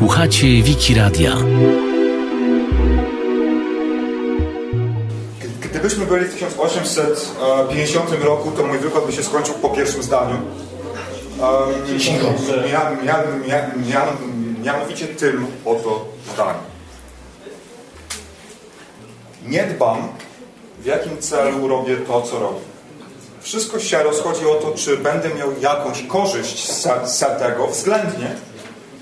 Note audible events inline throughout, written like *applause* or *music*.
Słuchacie Wiki Radia. Gdybyśmy byli w 1850 roku, to mój wykład by się skończył po pierwszym zdaniu. Um, mianowicie tym oto zdaniu. Nie dbam, w jakim celu robię to, co robię. Wszystko się rozchodzi o to, czy będę miał jakąś korzyść z, z tego względnie,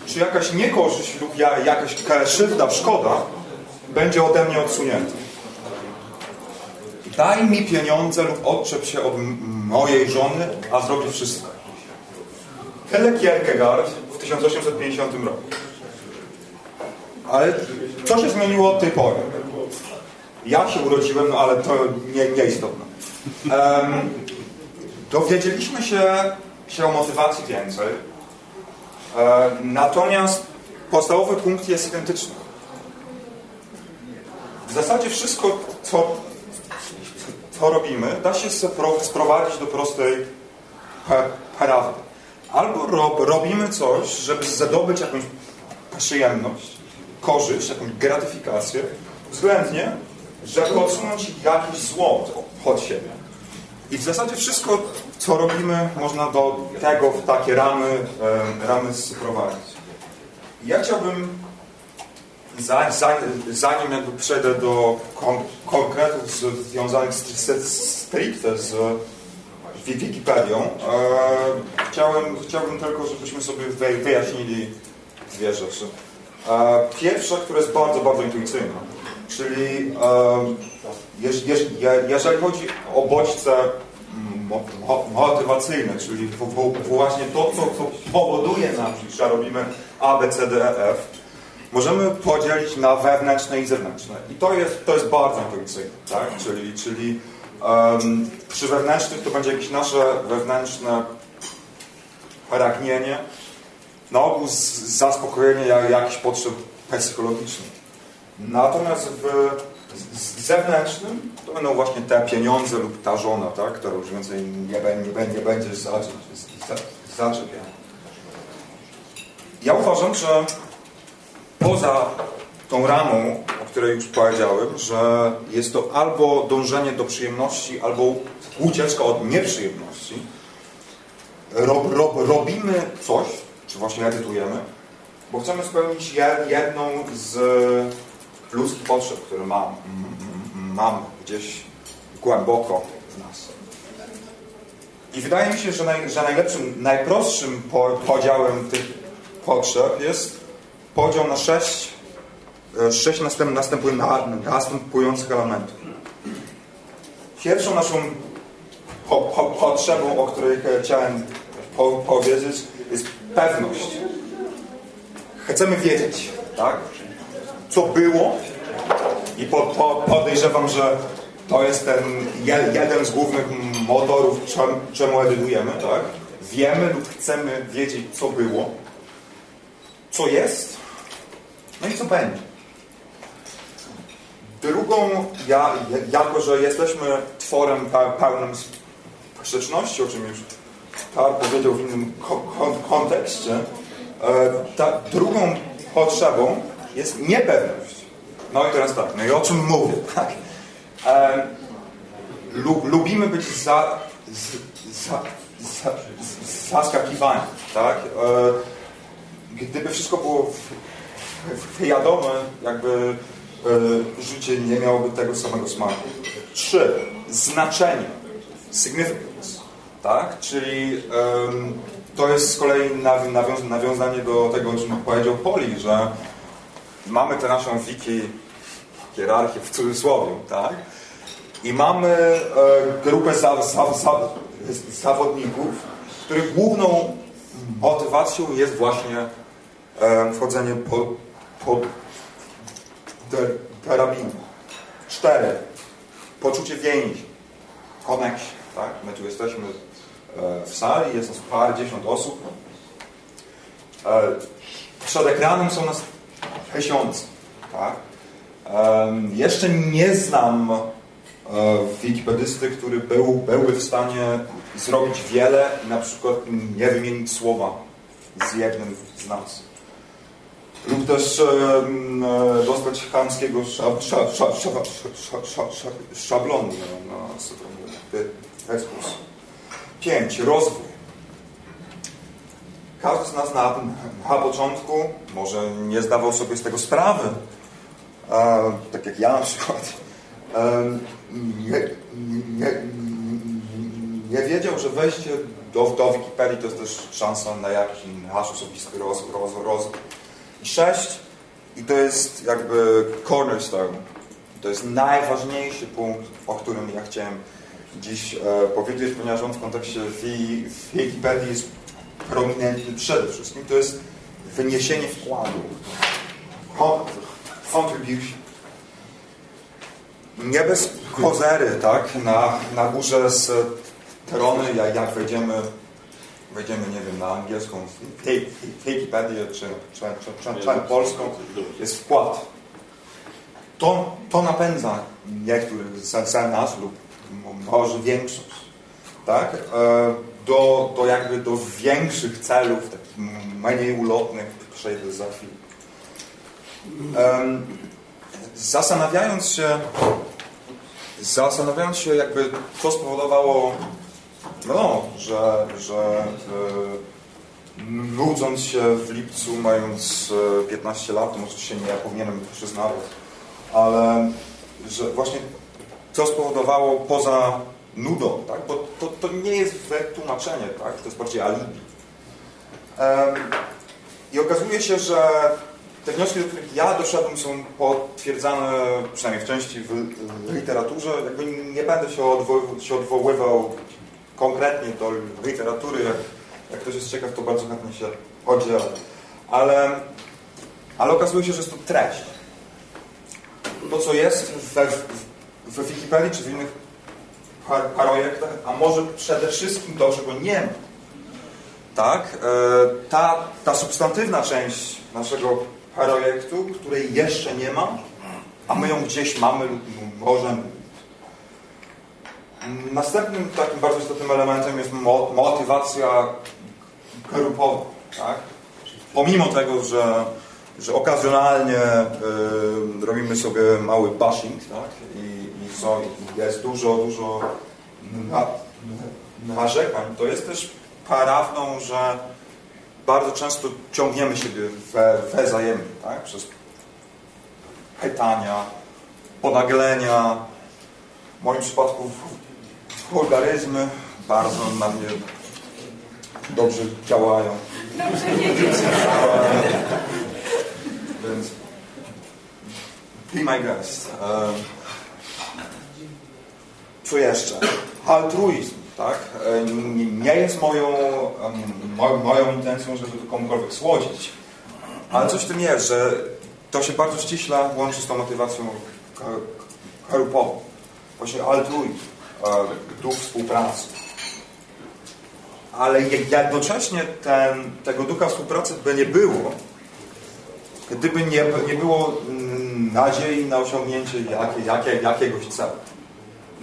czy jakaś niekorzyść lub jakaś krzywda, szkoda będzie ode mnie odsunięta. Daj mi pieniądze lub odczep się od mojej żony, a zrobię wszystko. Tyle Kierkegaard w 1850 roku. Ale co się zmieniło od tej pory? Ja się urodziłem, no ale to nie, nieistotne. Um, dowiedzieliśmy się, się o motywacji więcej. E, natomiast podstawowy punkt jest identyczny. W zasadzie wszystko, co, co robimy, da się sprowadzić do prostej prawdy. Albo rob, robimy coś, żeby zdobyć jakąś przyjemność, korzyść, jakąś gratyfikację, względnie, żeby odsunąć jakieś zło od siebie. I w zasadzie wszystko, co robimy, można do tego w takie ramy, ramy sprowadzić. Ja chciałbym, zanim jakby przejdę do konkretów związanych stricte z Wikipedią, e, chciałem, chciałbym tylko, żebyśmy sobie wyjaśnili dwie rzeczy. E, pierwsza, która jest bardzo, bardzo intuicyjna, czyli jeżeli chodzi o bodźce motywacyjne, czyli właśnie to, co powoduje nam, że robimy A, B, C, D, E, F, możemy podzielić na wewnętrzne i zewnętrzne. I to jest, to jest bardzo intuicyjne, tak? Czyli, czyli um, przy wewnętrznych to będzie jakieś nasze wewnętrzne pragnienie, na ogół zaspokojenie jakichś potrzeb psychologicznych. Natomiast w zewnętrznym to będą właśnie te pieniądze lub ta żona, tak, która już więcej nie, nie, nie będzie zaczepiana. Ja uważam, że poza tą ramą, o której już powiedziałem, że jest to albo dążenie do przyjemności, albo ucieczka od nieprzyjemności, rob, rob, robimy coś, czy właśnie edytujemy, bo chcemy spełnić jedną z ludzkich potrzeb, które mam, mam gdzieś głęboko w nas. I wydaje mi się, że, naj, że najlepszym, najprostszym podziałem tych potrzeb jest podział na sześć, e, sześć następ, następujących elementów. Pierwszą naszą po, po, potrzebą, o której chciałem po, powiedzieć, jest pewność. Chcemy wiedzieć, tak? Co było i po, po, podejrzewam, że to jest ten jeden z głównych motorów, czemu edytujemy, tak? Wiemy lub chcemy wiedzieć, co było, co jest, no i co będzie. Drugą, ja, jako że jesteśmy tworem pełnym sprzeczności, o czym już Tar powiedział w innym kontekście, e, ta drugą potrzebą jest niepewność. No i teraz tak, no i o czym mówię? *laughs* Tak. E, lubimy być za, za, za, zaskakiwani, tak? E, gdyby wszystko było wiadome, jakby e, życie nie miałoby tego samego smaku. Trzy, znaczenie, significance, tak? Czyli to jest z kolei nawiązanie do tego, o czym powiedział Poli, że mamy tę naszą wiki hierarchię w cudzysłowie, tak? I mamy e, grupę za, za, za, zawodników, których główną motywacją jest właśnie e, wchodzenie pod, pod. Cztery. Poczucie więzi. Connection, tak? My tu jesteśmy e, w sali, jest nas parę, dziesiąt osób. E, przed ekranem są nas tysiące. Tak? Um, jeszcze nie znam e, wikipedysty, który był, byłby w stanie zrobić wiele i na przykład nie wymienić słowa z jednym z nas. lub też dostać chamskiego szablonu na stronie. Pięć. Rozwój. Każdy z nas na, na początku może nie zdawał sobie z tego sprawy, e, tak jak ja na przykład. E, nie, nie, nie, wiedział, że wejście do, do Wikipedii to jest też szansa na jakiś nasz osobisty rozwój. Roz, roz. I sześć, i to jest jakby cornerstone, to jest najważniejszy punkt, o którym ja chciałem dziś e, powiedzieć, ponieważ on w kontekście Wikipedii jest prominentny przede wszystkim, to jest wyniesienie wkładu. Contribution. Nie bez kozery, tak? Na, na górze z Terony, jak, jak wejdziemy, wejdziemy, nie wiem, na angielską Wikipedię czy, czy, czy, czy, polską, jest wkład. To, to napędza niektórych z nas lub może większość. Tak? E, do, do jakby do większych celów, takich mniej ulotnych, przejdę za chwilę. Zastanawiając się, zastanawiając się jakby co spowodowało, no, że, że e, nudząc się w lipcu, mając 15 lat, to może się nie powinienem przyznawać, ale że właśnie co spowodowało poza nudą, tak? bo to, to nie jest wytłumaczenie, tak? to jest bardziej alibi. I okazuje się, że te wnioski, do których ja doszedłem, są potwierdzane, przynajmniej w części w literaturze. Jakby nie będę się, odwoływał, się odwoływał konkretnie do literatury. Jak, jak ktoś jest ciekaw, to bardzo chętnie się podzielę. Ale, ale okazuje się, że jest to treść. To, co jest we, w Wikipedii czy w innych projektach, a może przede wszystkim to, czego nie ma. Tak? E, ta, ta substantywna część naszego projektu, której jeszcze nie ma, a my ją gdzieś mamy lub możemy. Następnym takim bardzo istotnym elementem jest motywacja grupowa. Tak? Pomimo tego, że, że okazjonalnie y, robimy sobie mały bashing tak? I, co jest dużo, dużo narzekań, to jest też prawdą, że bardzo często ciągniemy siebie we, wzajemnie, tak? Przez pytania, ponaglenia, w moim przypadku wulgaryzmy bardzo na mnie dobrze działają. Dobrze wiedzieć. Więc be my guest. Um, co jeszcze? Altruizm, tak? E, nie jest moją, moją intencją, żeby to komukolwiek słodzić, ale coś w tym jest, że to się bardzo ściśle łączy z tą motywacją grupową. Właśnie altruizm, e, duch współpracy. Ale jednocześnie ten, tego ducha współpracy by nie było, gdyby nie, nie było mm, nadziei na osiągnięcie jakie, jakie, jakiegoś celu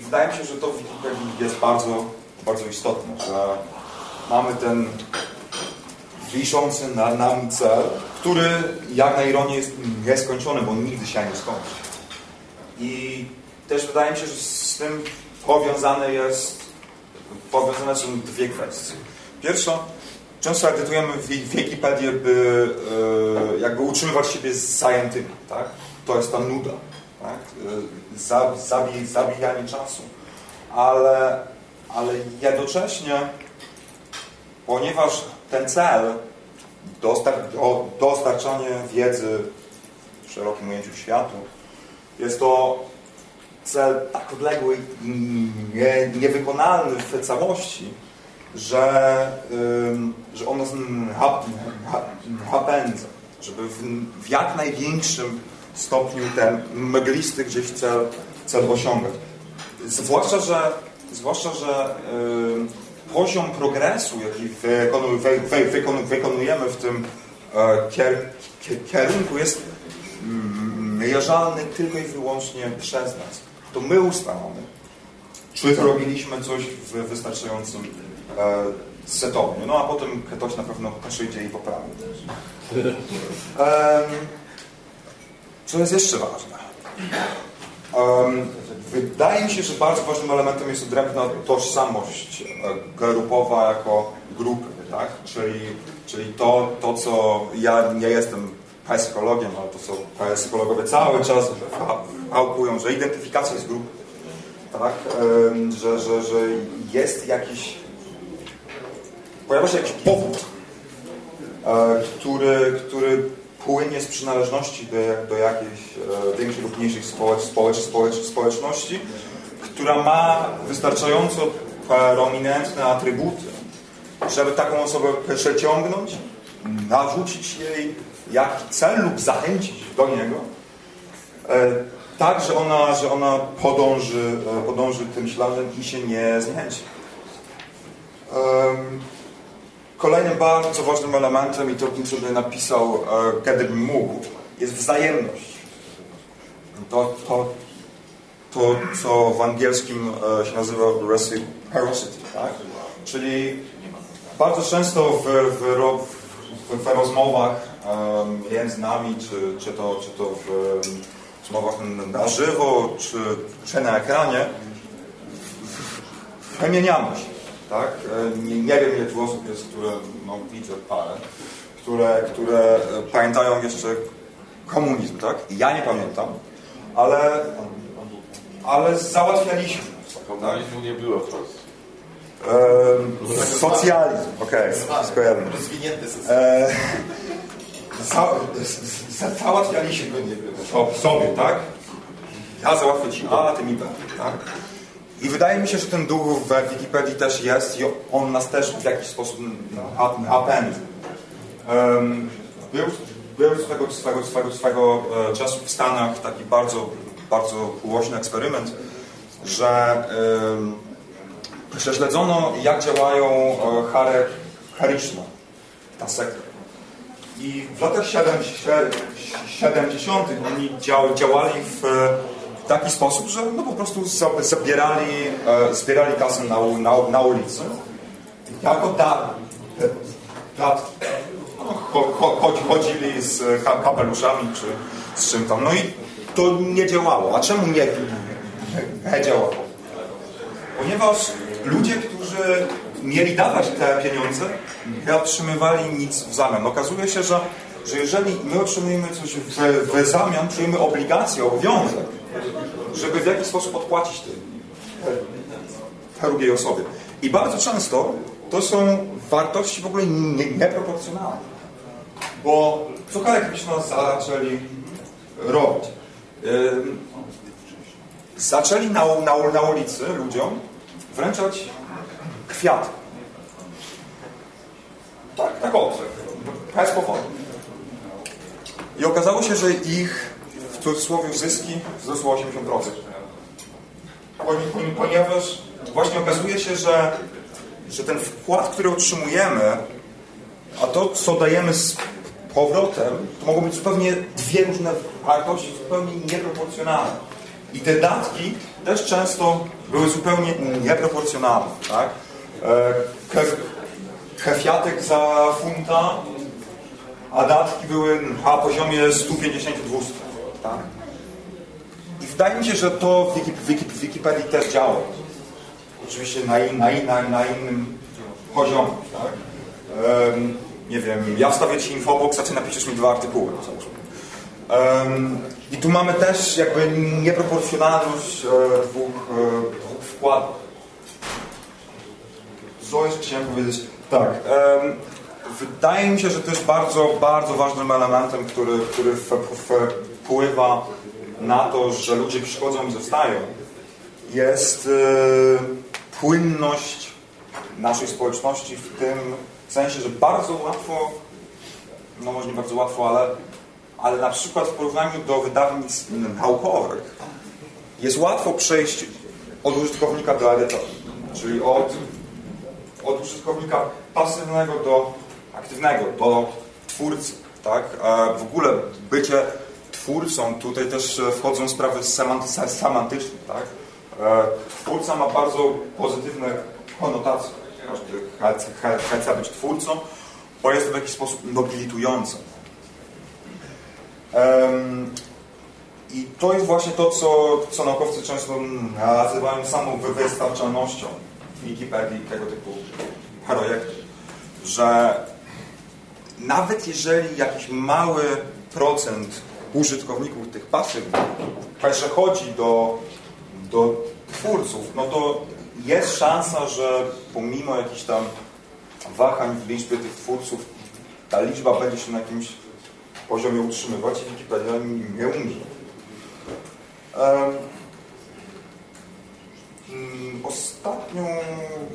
wydaje mi się, że to w Wikipedii jest bardzo, bardzo istotne, że mamy ten wiszący na nami cel, który jak na ironię jest nieskończony, bo nigdy się nie skończy. I też wydaje mi się, że z tym powiązane jest powiązane są dwie kwestie. Pierwsza, często edytujemy Wikipedię, by e, jakby utrzymywać siebie zajętymi. Tak? To jest ta nuda tak? Zabi, zabijanie czasu. Ale, ale jednocześnie, ponieważ ten cel dostar do, dostarczanie wiedzy w szerokim ujęciu światu jest to cel tak odległy i nie, niewykonalny w całości, że, że on nas napędza, żeby w, w jak największym stopniu ten mglisty gdzieś cel, cel osiągać. Zwłaszcza, że, zwłaszcza, że yy, poziom progresu, jaki wykonu, wy, wy, wykonu, wykonujemy w tym e, kier, kierunku jest mierzalny tylko i wyłącznie przez nas. To my ustalamy, czy zrobiliśmy coś w wystarczającym e, setowniu. No a potem ktoś na pewno przyjdzie i poprawi. *laughs* co jest jeszcze ważne? Um, wydaje mi się, że bardzo ważnym elementem jest odrębna tożsamość e, grupowa jako grupy, tak? Czyli, czyli to, to, co ja nie jestem psychologiem, ale to co psychologowie cały czas paukują, że identyfikacja jest grupy, tak? Że, że, że jest jakiś pojawia się jakiś powód, e, który, który płynie z przynależności do, do jakiejś e, większej lub mniejszej społecz, społecz, społecz, społeczności, która ma wystarczająco prominentne atrybuty, żeby taką osobę przeciągnąć, narzucić jej jakiś cel lub zachęcić do niego, e, tak, że ona, że ona podąży, podąży tym śladem i się nie zniechęci. Kolejnym bardzo ważnym elementem, i to bym sobie napisał, e, kiedybym mógł, jest wzajemność. To, to, to co w angielskim e, się nazywa reciprocity, tak? Czyli bardzo często w, w, w, w rozmowach między nami, czy, czy, to, czy to w rozmowach na żywo, czy, czy na ekranie, wymieniamy się tak? E, nie, nie wiem ile tu osób jest, które, no widzę parę, które, które e, pamiętają jeszcze komunizm, tak? Ja nie pamiętam, ale, ale załatwialiśmy. Komunizmu nie było w Polsce. E, socjalizm, okej, okay. wszystko jedno. Rozwinięty socjalizm. za, załatwialiśmy go sobie, tak? Ja załatwię ci A, ty mi B, tak? I wydaje mi się, że ten duch w Wikipedii też jest i on nas też w jakiś sposób napędza. Um, był, był swego, swego, swego, swego e, czasu w Stanach taki bardzo, bardzo głośny eksperyment, że prześledzono jak działają e, Hare Krishna, ta sekta. I w latach 70. oni działali w w taki sposób, że no po prostu zabierali, e, zbierali kasę na, na, na ulicy jako dar. dat no, chodzili z kapeluszami czy z czym tam. No i to nie działało. A czemu nie, nie działało? Ponieważ ludzie, którzy mieli dawać te pieniądze, nie otrzymywali nic w zamian. Okazuje się, że, że jeżeli my otrzymujemy coś w, w zamian, czujemy obligację, obowiązek, żeby w jakiś sposób odpłacić tej, drugiej osobie. I bardzo często to są wartości w ogóle nie, nieproporcjonalne. Bo co byśmy zaczęli robić? Zaczęli na, na, na ulicy ludziom wręczać kwiaty. Tak, tak od. Bez powodu. I okazało się, że ich cudzysłowie zyski wzrosły o 80%. Ponieważ właśnie okazuje się, że, że ten wkład, który otrzymujemy, a to, co dajemy z powrotem, to mogą być zupełnie dwie różne wartości, zupełnie nieproporcjonalne. I te datki też często były zupełnie nieproporcjonalne. Tak? E, kefiatek za funta, a datki były na poziomie 150-200. Tak? I wydaje mi się, że to w Wikipedii też działa. Oczywiście na, in, na, in, na innym poziomie. Tak? Um, nie wiem, ja wstawię Ci infobox, a Ty napiszesz mi dwa artykuły. Um, I tu mamy też jakby nieproporcjonalność e, dwóch, e, dwóch wkładów. Co jeszcze chciałem powiedzieć? Tak. Um, wydaje mi się, że to jest bardzo, bardzo ważnym elementem, który, który w, w, wpływa na to, że ludzie przychodzą i zostają, jest yy, płynność naszej społeczności w tym sensie, że bardzo łatwo, no może nie bardzo łatwo, ale, ale na przykład w porównaniu do wydawnictw naukowych jest łatwo przejść od użytkownika do edytora, czyli od, od użytkownika pasywnego do aktywnego, do twórcy. Tak? W ogóle bycie twórcą, tutaj też e, wchodzą sprawy semantyczne, tak? E, twórca ma bardzo pozytywne konotacje. chce być twórcą, bo jest to w jakiś sposób nobilitujące. I to jest właśnie to, co, co naukowcy często nazywają samą wystarczalnością Wikipedii tego typu projektu, że nawet jeżeli jakiś mały procent użytkowników tych pasywnych przechodzi do, do twórców, no to jest szansa, że pomimo jakichś tam wahań w liczbie tych twórców, ta liczba będzie się na jakimś poziomie utrzymywać i Wikipedia nie umrze. Mm, ostatnio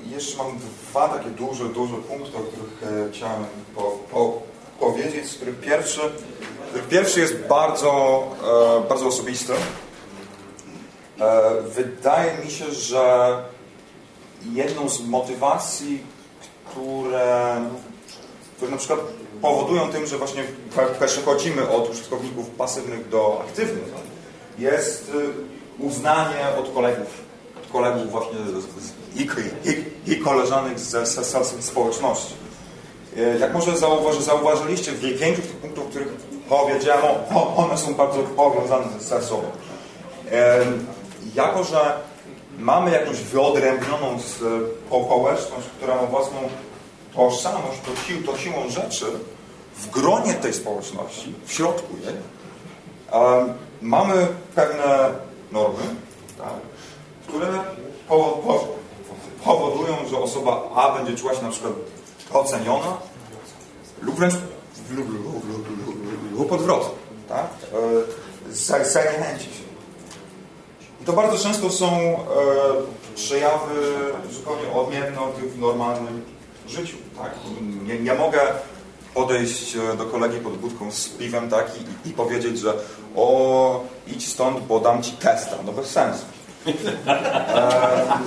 jeszcze mam dwa takie duże, duże punkty, o których e, chciałem po, po, powiedzieć, z których pierwszy, pierwszy jest bardzo, e, bardzo osobisty. E, wydaje mi się, że jedną z motywacji, które, które na przykład powodują tym, że właśnie przechodzimy od użytkowników pasywnych do aktywnych, jest y, uznanie od kolegów, od kolegów właśnie i, i, i koleżanek ze, ze, ze społeczności. E, jak może zauważy, zauważyliście, większość tych punktów, których powiedziałem, one są bardzo powiązane ze sobą. Jako, że mamy jakąś wyodrębnioną społeczność, która ma własną tożsamość, to, sił, to siłą rzeczy w gronie tej społeczności, w środku jej, mamy pewne normy, tak, które po, po, powodują, że osoba A będzie czuła się na przykład oceniona lub wręcz lub, lub, lub, odwrotnie. Tak? E, zachęci się. I to bardzo często są e, przejawy zupełnie odmienne od tych w normalnym życiu. Tak? Nie, nie mogę podejść e, do kolegi pod budką z piwem tak, i, i powiedzieć, że o, idź stąd, bo dam ci testa. No bez sensu. E,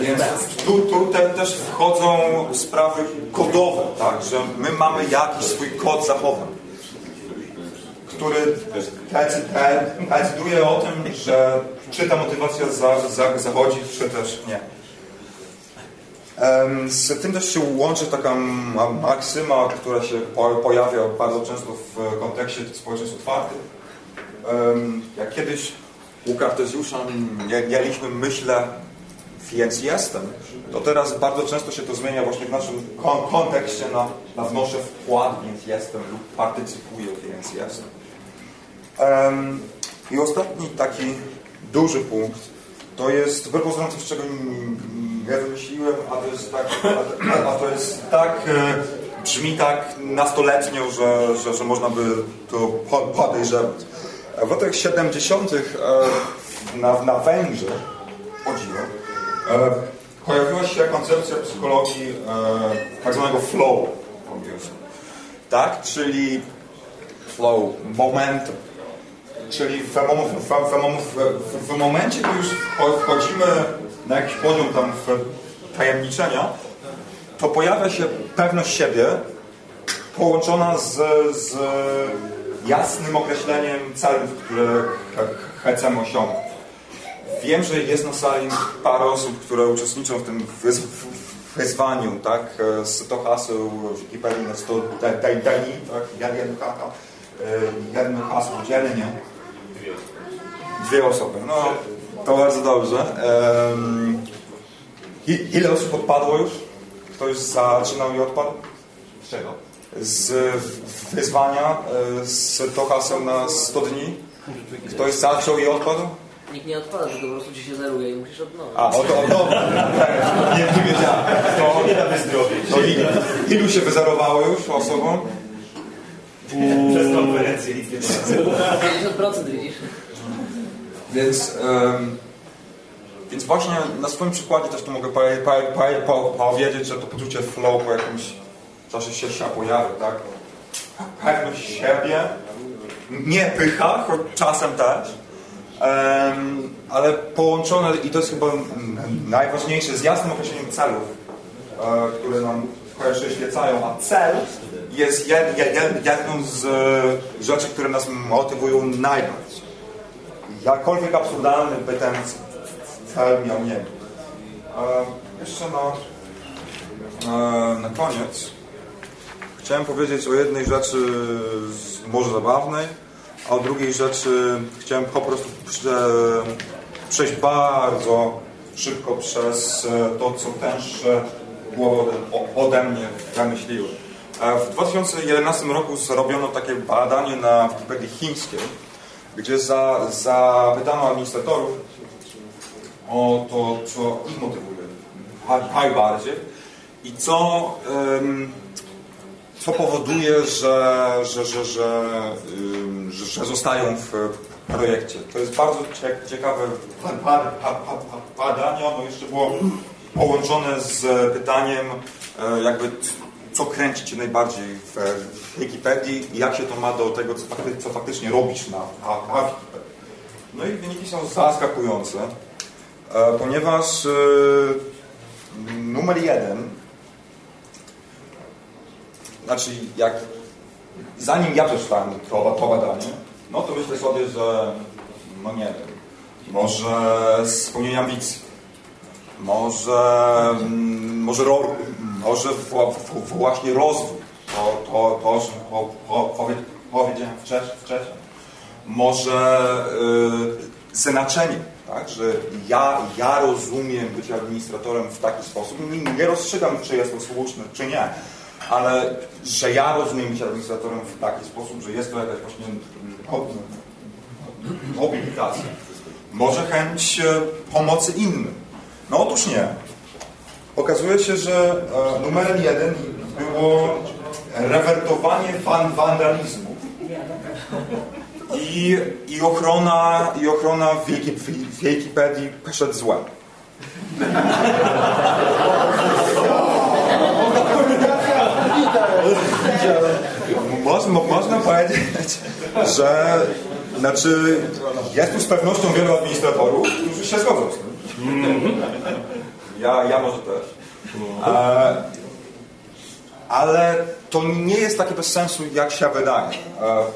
więc tu, tu te, też wchodzą sprawy kodowe, tak, że my mamy jakiś swój kod zachowań, który decyduje o tym, że czy ta motywacja za, za, zachodzi, czy też nie. Z tym też się łączy taka maksyma, która się pojawia bardzo często w kontekście społeczeństw otwartych. Jak kiedyś u Kartezjusza mieliśmy myślę, więc jestem, to teraz bardzo często się to zmienia właśnie w naszym kontekście na, na wnoszę wkład, więc jestem lub partycypuję, więc jestem. I ostatni taki duży punkt to jest, coś, czego nie wymyśliłem, a to jest tak, a, to jest tak, e, brzmi tak nastoletnio, że, że, że można by to podejrzewać. W latach 70. E, na, na Węgrzech, chodziło, e, pojawiła się koncepcja psychologii tak zwanego flow Tak, czyli flow, momentum Czyli w, w, w, momencie, gdy już wchodzimy na jakiś poziom tam tajemniczenia, to pojawia się pewność siebie połączona z, z jasnym określeniem celów, które chcemy osiągnąć. Wiem, że jest na sali parę osób, które uczestniczą w tym wyzwaniu, tak? Z to haseł Wikipedii na 100 dni, tak? Jedno hasło dzielnie Dwie osoby. No, to bardzo dobrze. Um, ile osób odpadło już? Kto już zaczynał i odpadł? Z czego? Z wyzwania, e, z to haseł na 100 dni. Ktoś zaczął i odpadł? Nikt nie odpada, tylko po prostu ci się zeruje i musisz odnowić. A, o to, o to. nie, nie wiedziałem. To, nie da wyzdrowieć. To ilu, ilu się wyzerowało już osobom? Przez konferencję nic nie 50% widzisz. Więc, um, więc właśnie na swoim przykładzie też tu mogę po, po, po, powiedzieć, że to poczucie flow po jakimś czasie się, się pojawia, tak? Pewność siebie, nie pycha, choć czasem też, um, ale połączone, i to jest chyba najważniejsze, z jasnym określeniem celów, e, które nam przyświecają, a cel jest jed, jed, jedną z rzeczy, które nas motywują najbardziej jakkolwiek absurdalny by ten cel miał nie być. jeszcze na e, na koniec chciałem powiedzieć o jednej rzeczy może zabawnej, a o drugiej rzeczy chciałem po prostu prze, przejść bardzo szybko przez e, to, co tęższe głowy ode, mnie wymyśliły. W 2011 roku zrobiono takie badanie na Wikipedii chińskiej, gdzie za, zapytano administratorów o to, co ich motywuje na- najbardziej i co, em, co powoduje, że, że, że, że, ym, że, że zostają w projekcie. To jest bardzo cie- ciekawe ba- ba- ba- ba- badanie. Ono jeszcze było połączone z pytaniem, e, jakby co kręci Cię najbardziej w Wikipedii i jak się to ma do tego, co, fakty, co faktycznie robisz na, na, na. No i wyniki są zaskakujące, e, ponieważ e, numer jeden znaczy jak zanim ja przeczytałem to, to badanie, no to myślę sobie, że no nie wiem, może spełnienie ambicji, może, mm, może, ro, może właśnie rozwój, to, to, to o czym po, po, powie, powiedziałem wcześniej, może y, znaczenie, tak, że ja, ja rozumiem być administratorem w taki sposób, nie, nie rozstrzygam, czy jest to słuszne, czy nie, ale że ja rozumiem być administratorem w taki sposób, że jest to jakaś właśnie mm, ob- obligacja. Może chęć e, pomocy innym. No otóż nie. Okazuje się, że e, numerem jeden było rewertowanie wan wandalizmu i, i ochrona, i ochrona Wiki, Wikipedii przed złem. Można, można powiedzieć, że znaczy, jest tu z pewnością wielu administratorów, którzy się zgodzą z tym. Ja, ja może też. E, ale to nie jest takie bez sensu, jak się wydaje. E,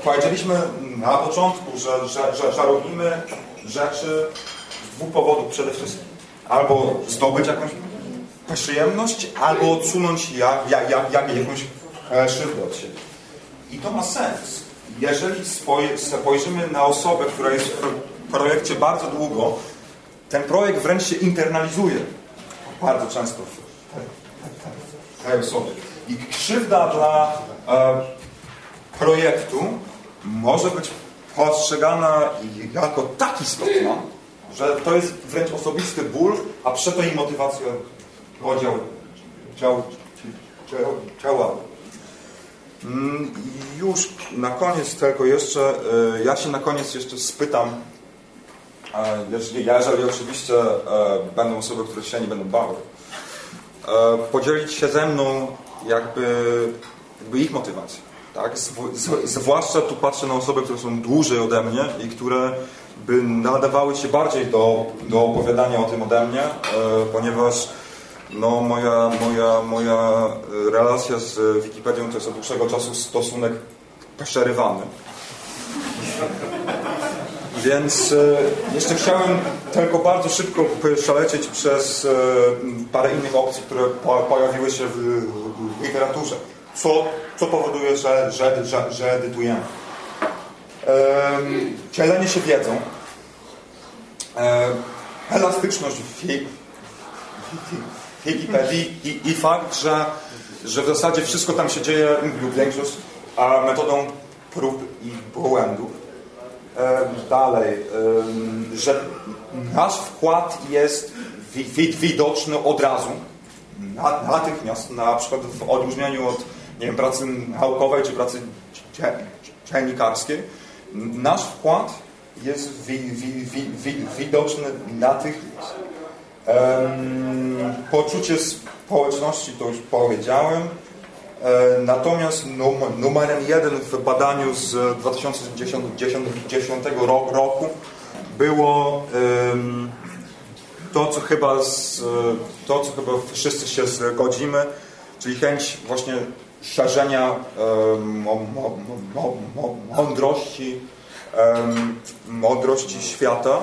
powiedzieliśmy na początku, że, że, że, że robimy rzeczy z dwóch powodów przede wszystkim. Albo zdobyć jakąś przyjemność, albo odsunąć jak, jak, jak, jak, jakąś e, krzywdę od siebie. I to ma sens. Jeżeli spoj- spojrzymy na osobę, która jest w pro- projekcie bardzo długo, ten projekt wręcz się internalizuje bardzo często w tej osobie. I krzywda dla e, projektu może być postrzegana jako tak istotna, że to jest wręcz osobisty ból, a przeto i motywacja podział dział. Mm, Już na koniec tego jeszcze, e, ja się na koniec jeszcze spytam, jeżeli, jeżeli oczywiście e, będą osoby, które się nie będą bały, e, podzielić się ze mną jakby, jakby ich motywacją. Tak? Zwłaszcza tu patrzę na osoby, które są dłużej ode mnie i które by nadawały się bardziej do, do opowiadania o tym ode mnie, e, ponieważ no, moja, moja, moja relacja z Wikipedią to jest od dłuższego czasu stosunek przerywany. Więc e, jeszcze chciałem tylko bardzo szybko przelecieć przez e, parę innych opcji, które po, pojawiły się w, literaturze. Co, co powoduje, że, że, że, że edytujemy. Dzielenie się wiedzą. E, elastyczność w Wikipedii i, i fakt, że, że w zasadzie wszystko tam się dzieje, lub większość, a metodą prób i błędów. E, dalej, em, że nasz wkład jest wi wi widoczny od razu, na, natychmiast, na przykład w odróżnieniu od nie wiem, pracy naukowej czy pracy dzie- dziennikarskiej. Nasz wkład jest wi wi wi wi widoczny natychmiast. Em, poczucie społeczności to już powiedziałem. E, Natomiast num- numerem jeden w badaniu z 2010 ro- roku było to, co chyba z, to, co chyba wszyscy się zgodzimy, czyli chęć właśnie szerzenia mądrości, mądrości świata.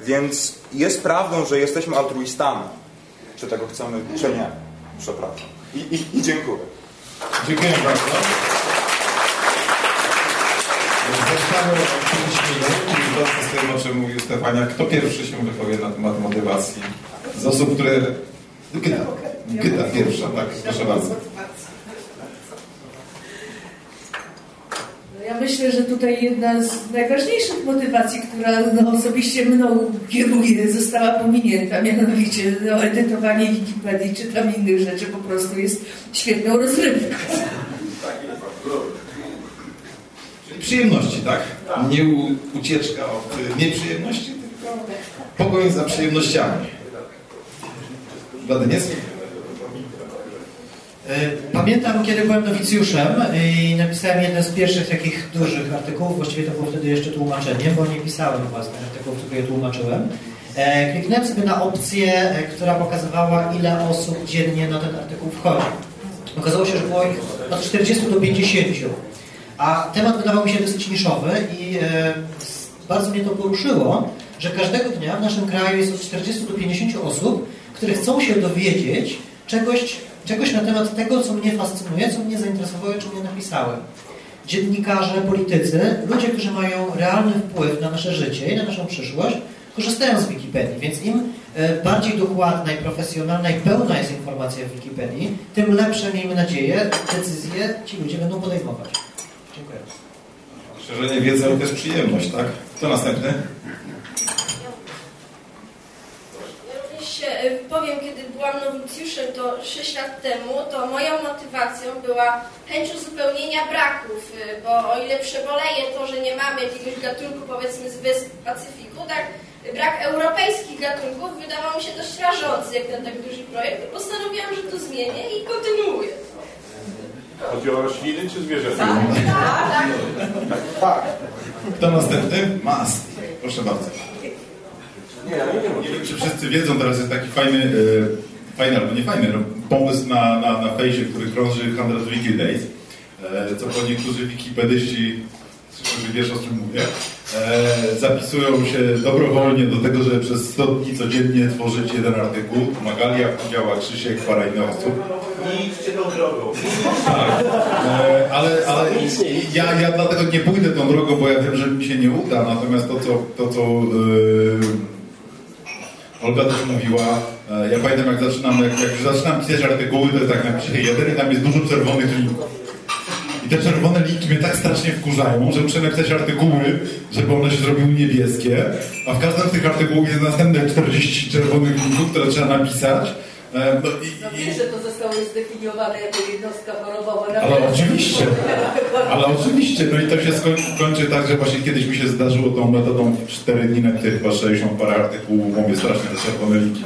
Więc jest prawdą, że jesteśmy altruistami. Czy tego chcemy, czy nie. Przepraszam. I, i, i dziękuję. Dziękuję bardzo. Od 5 minut i wraz z tym, o czym mówił Stefania, kto pierwszy się wypowie na temat motywacji z osób, które... Gyta, Gyta pierwsza, tak? Proszę bardzo. No Ja myślę, że tutaj jedna z najważniejszych motywacji, która no, osobiście mną kieruje, została pominięta, mianowicie no, edytowanie Wikipedii czy tam innych rzeczy po prostu jest świetną rozrywką. Czyli przyjemności, tak? Nie u, ucieczka od y, nieprzyjemności, tylko pogoń za przyjemnościami. Władysław? E, Pamiętam, kiedy byłem nowicjuszem i napisałem jeden z pierwszych takich dużych artykułów, właściwie to było wtedy jeszcze tłumaczenie, bo nie pisałem własnych artykułów, tylko je tłumaczyłem. E, Kliknąłem sobie na opcję, e, która pokazywała, ile osób dziennie na ten artykuł wchodzi. Okazało się, że było ich od 40 do 50. A temat wydawał mi się dosyć niszowy i e, bardzo mnie to poruszyło, że każdego dnia w naszym kraju jest od 40 do 50 osób, które chcą się dowiedzieć czegoś, czegoś na temat tego, co mnie fascynuje, co mnie zainteresowało, czym ja napisałem. Dziennikarze, politycy, ludzie, którzy mają realny wpływ na nasze życie i na naszą przyszłość, korzystają z Wikipedii, więc im e, bardziej dokładna i profesjonalna i pełna jest informacja w Wikipedii, tym lepsze, miejmy nadzieję, decyzje ci ludzie będą podejmować. Dziękuję. Szerzenie wiedzy to też przyjemność, tak? Kto następny? Ja również się y, powiem, kiedy byłam nowicjuszem to 6 lat temu, to moją motywacją była chęć uzupełnienia braków, y, bo o ile przeboleje to, że nie mamy jakiegoś gatunku powiedzmy z wysp Pacyfiku, tak brak europejskich gatunków wydawał mi się dość rażący jak ten tak duży projekt postanowiłam, że to zmienię i kontynuuję. Chodzi o rośliny czy zwierzęta? Tak, tak. Kto następny? Mas. Proszę bardzo. Nie wiem, czy wszyscy wiedzą, teraz jest taki fajny, e, fajny albo nie fajny, no, pomysł na, na, na fejsie, który krąży 100 Wiki Days, e, co po niektórzy wikipedyści, że wiesz o czym mówię, e, zapisują się dobrowolnie do tego, żeby przez 100 dni codziennie tworzyć jeden artykuł. Pomagali, jak tu działa Krzysiek, parę innych osób. I idźcie tą drogą. E, ale ale ja, ja dlatego nie pójdę tą drogą, bo ja wiem, że mi się nie uda, natomiast to, co, to, co e, Olga też mówiła, e, ja pamiętam jak zaczynam, jak, jak zaczynam pisać artykuły, to jest tak napiszę jeden i tam jest dużo czerwonych linków. I te czerwone linki mnie tak strasznie wkurzają, że muszę napisać artykuły, żeby one się zrobiły niebieskie, a w każdym z tych artykułów jest następne 40 czerwonych linków, które trzeba napisać. E, No i, No wiesz, że to zostało zdefiniowane jako jednostka chorobowa. ale oczywiście, *laughs* ale oczywiście, no i to się skończy, kończy tak, że właśnie kiedyś mi się zdarzyło tą metodą w 4 dni na tych chyba 60 parę artykułów, mówię strasznie te czerwone linki.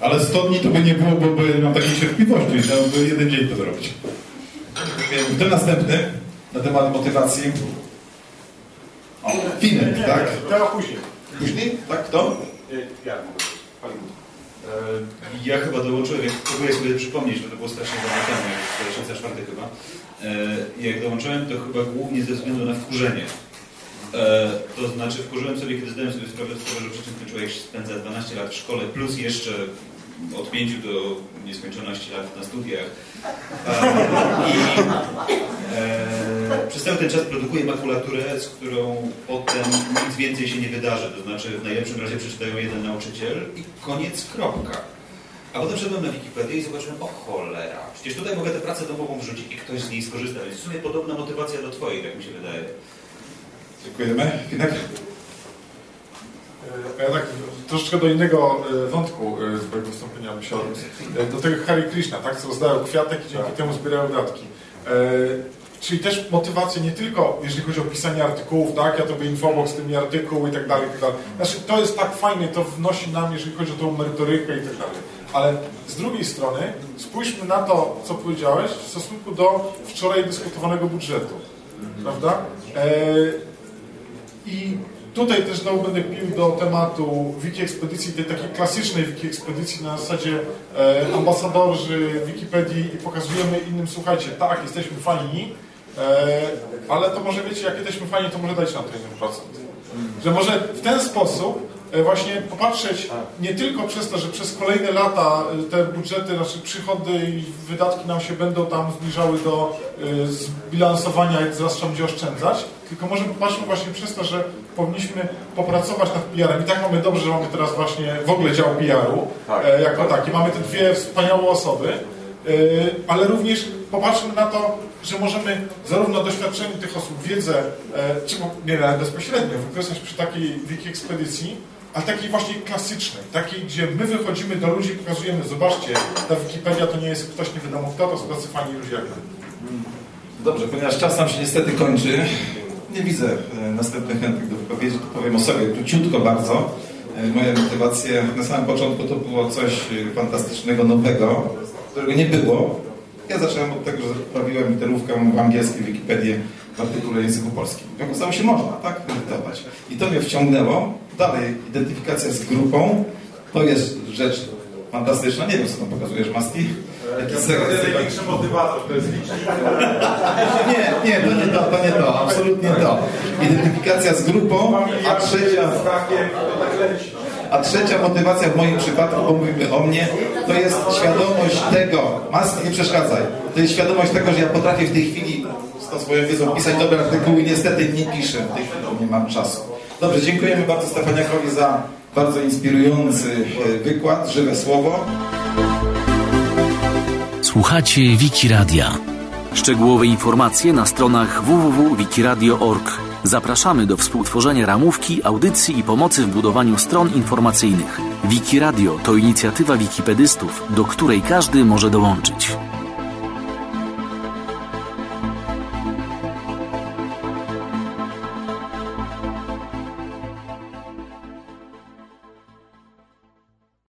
Ale 100 dni to by nie było, bo, nie mam takiej cierpliwości, trzeba by jeden dzień to zrobić. Ten następny na temat motywacji. O, Finek, tak? Teraz później. Później? Tak, kto? Ja mogę. E, Ja chyba dołączyłem, jak próbuję sobie przypomnieć, bo to było strasznie dawno temu, jak 2004 chyba. E, Jak dołączyłem, to chyba głównie ze względu na wkurzenie. E, To znaczy wkurzyłem sobie, kiedy zdałem sobie sprawę z tego, że przecież ten człowiek spędza 12 lat w szkole, plus jeszcze od 5 do nieskończoności lat na studiach. I e, przez cały ten czas produkuje makulaturę, z którą potem nic więcej się nie wydarzy. To znaczy w najlepszym razie przeczytają jeden nauczyciel i koniec, kropka. A potem szedłem na Wikipedię i zobaczyłem, o cholera, przecież tutaj mogę tę pracę domową wrzucić i ktoś z niej skorzysta. Więc w sumie podobna motywacja do Twojej, tak mi się wydaje. Dziękujemy. Finek? A Ja tak troszeczkę do innego e, wątku e, Twojego wystąpienia. E, Do tego Hare Krishna, tak? Co rozdają kwiatek i dzięki temu zbierają datki. E, Czyli też motywacje nie tylko, jeżeli chodzi o pisanie artykułów, tak? Ja tobie infobox z tymi artykuł i tak dalej, i tak dalej. Znaczy, to jest tak fajnie, to wnosi nam, jeżeli chodzi o tą merytorykę i tak dalej. Ale z drugiej strony spójrzmy na to, co powiedziałeś w stosunku do wczoraj dyskutowanego budżetu. Prawda? E, I tutaj też znowu będę pił do tematu wiki ekspedycji, tej takiej klasycznej wiki ekspedycji na zasadzie e, ambasadorzy Wikipedii i pokazujemy innym, słuchajcie, tak, jesteśmy fajni, e, ale to może wiecie, jak jesteśmy fajni, to może dać nam to 1%. Że może w ten sposób e, właśnie popatrzeć nie tylko przez to, że przez kolejne lata e, te budżety, nasze przychody i wydatki nam się będą tam zbliżały do e, zbilansowania coraz trzeba będzie oszczędzać, tylko może popatrzmy właśnie przez to, że powinniśmy popracować nad PR-em. I tak mamy dobrze, że mamy teraz właśnie w ogóle dział PR-u Tak. e, jako taki. Mamy te dwie wspaniałe osoby, e, ale również popatrzmy na to, że możemy zarówno doświadczenie tych osób, wiedzę, e, czy nie nawet bezpośrednio, wykorzystać przy takiej wiki ekspedycji, ale takiej właśnie klasycznej, takiej, gdzie my wychodzimy do ludzi i pokazujemy, zobaczcie, ta Wikipedia to nie jest ktoś nie wiadomo kto, to są tacy fani ludzie jak my. Dobrze, ponieważ czas nam się niestety kończy, nie widzę e, następnych chętnych do wypowiedzi, to powiem o sobie króciutko bardzo. E, Moje motywacje na samym początku to było coś e, fantastycznego, nowego, którego nie było. Ja zacząłem od tego, że poprawiłem literówkę angielską Wikipedię w artykule w języku polskim. Okazało się można, tak, edytować. I to mnie wciągnęło. Dalej, identyfikacja z grupą, to jest rzecz fantastyczna. Nie wiem, co tam pokazujesz, Masti? Jaki segment- największy motywator to jest licznik. nie, nie, to nie to, to nie to, absolutnie to. Identyfikacja z grupą, a trzecia, a trzecia motywacja w moim przypadku, bo mówimy o mnie, to jest świadomość tego, mas, nie przeszkadzaj, to jest świadomość tego, że ja potrafię w tej chwili z tą swoją wiedzą pisać dobre artykuły, niestety nie piszę, w tej chwili nie mam czasu. Dobrze, dziękujemy bardzo Stefaniakowi za bardzo inspirujący e, wykład, żywe słowo. Słuchacie Wiki Radia. Szczegółowe informacje na stronach www.wikiradio.org. Zapraszamy do współtworzenia ramówki, audycji i pomocy w budowaniu stron informacyjnych. Wiki Radio to inicjatywa wikipedystów, do której każdy może dołączyć.